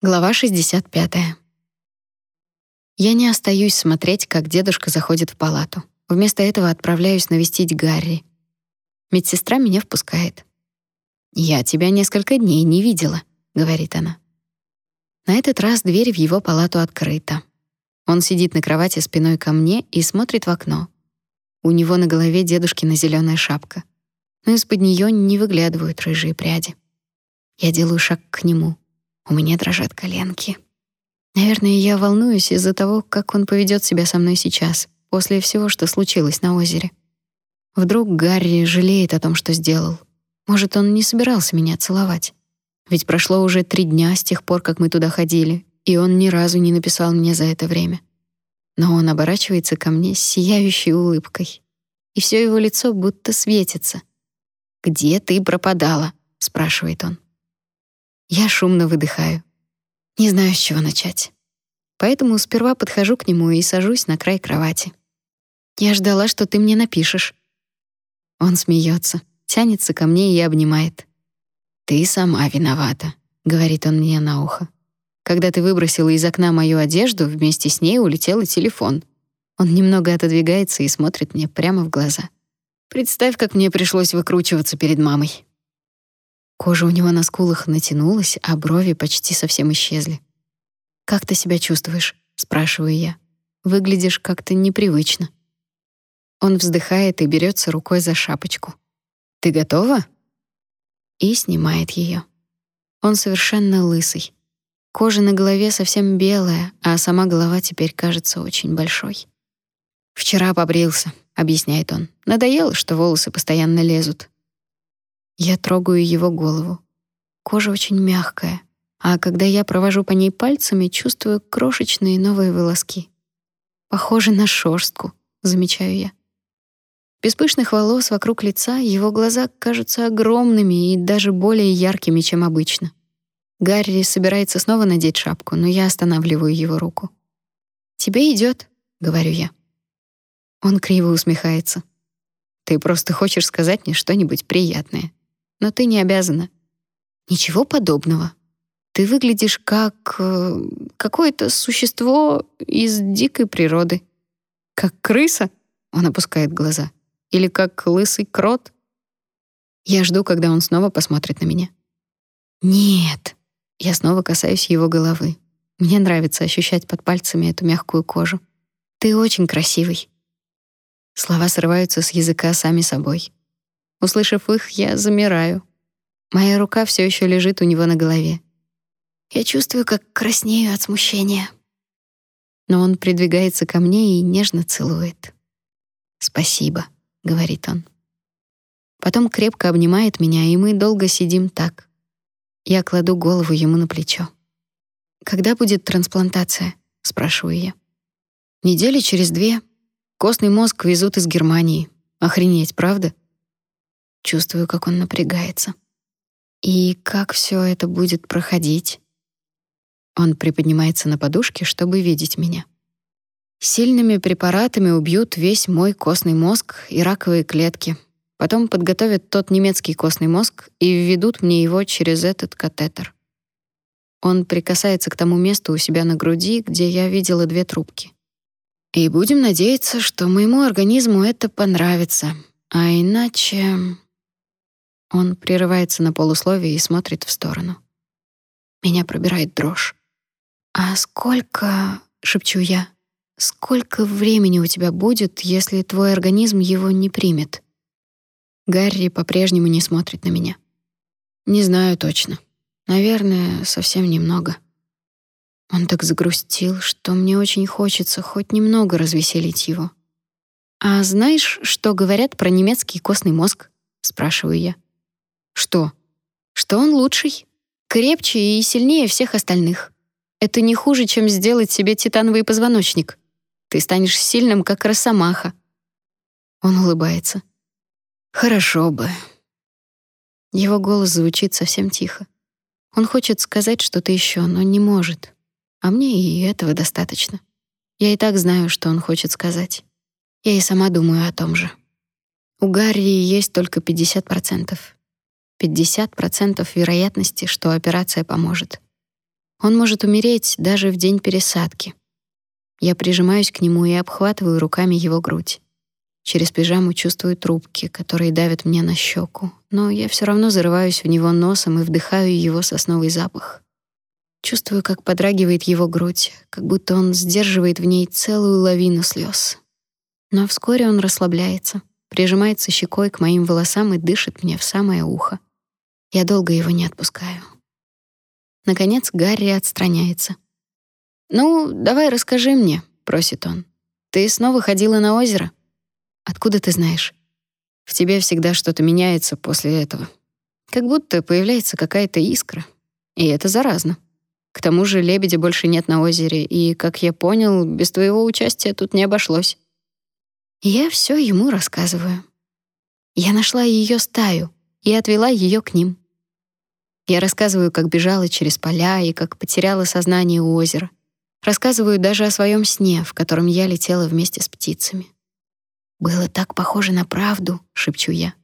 Глава 65. Я не остаюсь смотреть, как дедушка заходит в палату. Вместо этого отправляюсь навестить Гарри. Медсестра меня впускает. «Я тебя несколько дней не видела», — говорит она. На этот раз дверь в его палату открыта. Он сидит на кровати спиной ко мне и смотрит в окно. У него на голове дедушкина зеленая шапка, но из-под нее не выглядывают рыжие пряди. Я делаю шаг к нему — у меня дрожат коленки. Наверное, я волнуюсь из-за того, как он поведет себя со мной сейчас, после всего, что случилось на озере. Вдруг Гарри жалеет о том, что сделал. Может, он не собирался меня целовать. Ведь прошло уже три дня с тех пор, как мы туда ходили, и он ни разу не написал мне за это время. Но он оборачивается ко мне с сияющей улыбкой, и все его лицо будто светится. «Где ты пропадала?» — спрашивает он. Я шумно выдыхаю. Не знаю, с чего начать. Поэтому сперва подхожу к нему и сажусь на край кровати. Я ждала, что ты мне напишешь. Он смеется, тянется ко мне и обнимает. Ты сама виновата, говорит он мне на ухо. Когда ты выбросила из окна мою одежду, вместе с ней улетел и телефон. Он немного отодвигается и смотрит мне прямо в глаза. Представь, как мне пришлось выкручиваться перед мамой. Кожа у него на скулах натянулась, а брови почти совсем исчезли. «Как ты себя чувствуешь?» — спрашиваю я. «Выглядишь как-то непривычно». Он вздыхает и берется рукой за шапочку. «Ты готова?» И снимает ее. Он совершенно лысый. Кожа на голове совсем белая, а сама голова теперь кажется очень большой. «Вчера побрился», — объясняет он. «Надоело, что волосы постоянно лезут. Я трогаю его голову. Кожа очень мягкая, а когда я провожу по ней пальцами, чувствую крошечные новые волоски. Похоже на шерстку, замечаю я. Без пышных волос вокруг лица его глаза кажутся огромными и даже более яркими, чем обычно. Гарри собирается снова надеть шапку, но я останавливаю его руку. «Тебе идет, говорю я. Он криво усмехается. «Ты просто хочешь сказать мне что-нибудь приятное» но ты не обязана. Ничего подобного. Ты выглядишь как э, какое-то существо из дикой природы. Как крыса? Он опускает глаза. Или как лысый крот? Я жду, когда он снова посмотрит на меня. Нет. Я снова касаюсь его головы. Мне нравится ощущать под пальцами эту мягкую кожу. Ты очень красивый. Слова срываются с языка сами собой. Услышав их, я замираю. Моя рука все еще лежит у него на голове. Я чувствую, как краснею от смущения. Но он придвигается ко мне и нежно целует. «Спасибо», — говорит он. Потом крепко обнимает меня, и мы долго сидим так. Я кладу голову ему на плечо. «Когда будет трансплантация?» — спрашиваю я. «Недели через две. Костный мозг везут из Германии. Охренеть, правда?» Чувствую, как он напрягается. И как все это будет проходить? Он приподнимается на подушке, чтобы видеть меня. Сильными препаратами убьют весь мой костный мозг и раковые клетки. Потом подготовят тот немецкий костный мозг и введут мне его через этот катетер. Он прикасается к тому месту у себя на груди, где я видела две трубки. И будем надеяться, что моему организму это понравится. А иначе он прерывается на полусловие и смотрит в сторону. Меня пробирает дрожь. «А сколько...» — шепчу я. «Сколько времени у тебя будет, если твой организм его не примет?» Гарри по-прежнему не смотрит на меня. «Не знаю точно. Наверное, совсем немного». Он так загрустил, что мне очень хочется хоть немного развеселить его. «А знаешь, что говорят про немецкий костный мозг?» — спрашиваю я. Что? Что он лучший, крепче и сильнее всех остальных. Это не хуже, чем сделать себе титановый позвоночник. Ты станешь сильным, как росомаха. Он улыбается. Хорошо бы. Его голос звучит совсем тихо. Он хочет сказать что-то еще, но не может. А мне и этого достаточно. Я и так знаю, что он хочет сказать. Я и сама думаю о том же. У Гарри есть только 50%. 50% вероятности, что операция поможет. Он может умереть даже в день пересадки. Я прижимаюсь к нему и обхватываю руками его грудь. Через пижаму чувствую трубки, которые давят мне на щеку, но я все равно зарываюсь в него носом и вдыхаю его сосновый запах. Чувствую, как подрагивает его грудь, как будто он сдерживает в ней целую лавину слез. Но вскоре он расслабляется, прижимается щекой к моим волосам и дышит мне в самое ухо. Я долго его не отпускаю. Наконец Гарри отстраняется. «Ну, давай расскажи мне», — просит он. «Ты снова ходила на озеро?» «Откуда ты знаешь?» «В тебе всегда что-то меняется после этого. Как будто появляется какая-то искра. И это заразно. К тому же лебедя больше нет на озере, и, как я понял, без твоего участия тут не обошлось». Я все ему рассказываю. Я нашла ее стаю и отвела ее к ним. Я рассказываю, как бежала через поля и как потеряла сознание у озера. Рассказываю даже о своем сне, в котором я летела вместе с птицами. Было так похоже на правду, шепчу я.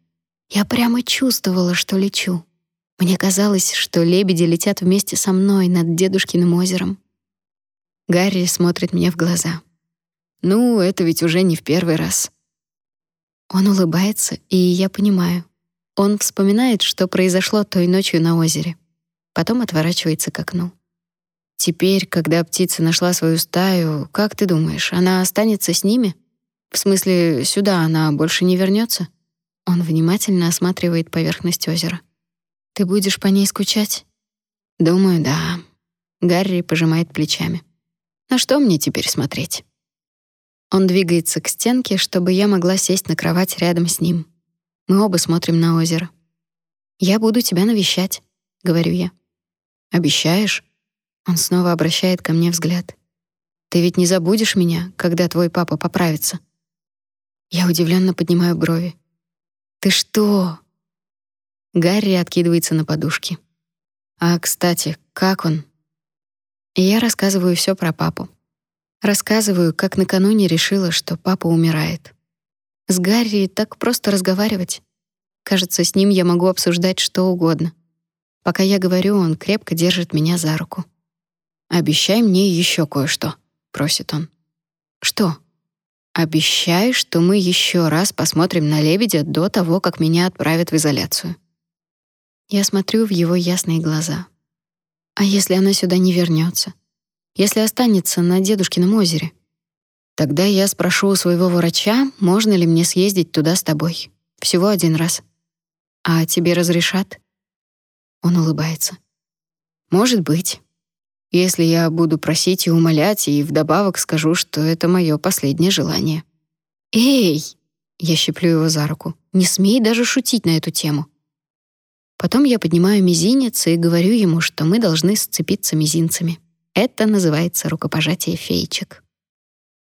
Я прямо чувствовала, что лечу. Мне казалось, что лебеди летят вместе со мной над дедушкиным озером. Гарри смотрит мне в глаза. Ну, это ведь уже не в первый раз. Он улыбается, и я понимаю. Он вспоминает, что произошло той ночью на озере. Потом отворачивается к окну. Теперь, когда птица нашла свою стаю, как ты думаешь, она останется с ними? В смысле, сюда она больше не вернется? Он внимательно осматривает поверхность озера. Ты будешь по ней скучать? Думаю, да. Гарри пожимает плечами. На что мне теперь смотреть? Он двигается к стенке, чтобы я могла сесть на кровать рядом с ним. Мы оба смотрим на озеро. «Я буду тебя навещать», — говорю я. «Обещаешь?» Он снова обращает ко мне взгляд. «Ты ведь не забудешь меня, когда твой папа поправится?» Я удивленно поднимаю брови. «Ты что?» Гарри откидывается на подушки. «А, кстати, как он?» И я рассказываю все про папу. Рассказываю, как накануне решила, что папа умирает. С Гарри так просто разговаривать. Кажется, с ним я могу обсуждать что угодно. Пока я говорю, он крепко держит меня за руку. «Обещай мне еще кое-что», — просит он. «Что?» «Обещай, что мы еще раз посмотрим на лебедя до того, как меня отправят в изоляцию». Я смотрю в его ясные глаза. «А если она сюда не вернется? если останется на дедушкином озере. Тогда я спрошу у своего врача, можно ли мне съездить туда с тобой. Всего один раз. А тебе разрешат? Он улыбается. Может быть. Если я буду просить и умолять, и вдобавок скажу, что это мое последнее желание. Эй! Я щиплю его за руку. Не смей даже шутить на эту тему. Потом я поднимаю мизинец и говорю ему, что мы должны сцепиться мизинцами. Это называется рукопожатие феечек.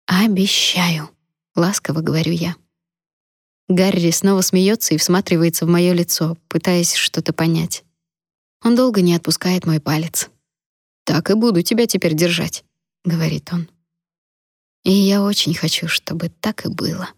«Обещаю», — ласково говорю я. Гарри снова смеется и всматривается в мое лицо, пытаясь что-то понять. Он долго не отпускает мой палец. «Так и буду тебя теперь держать», — говорит он. И я очень хочу, чтобы так и было.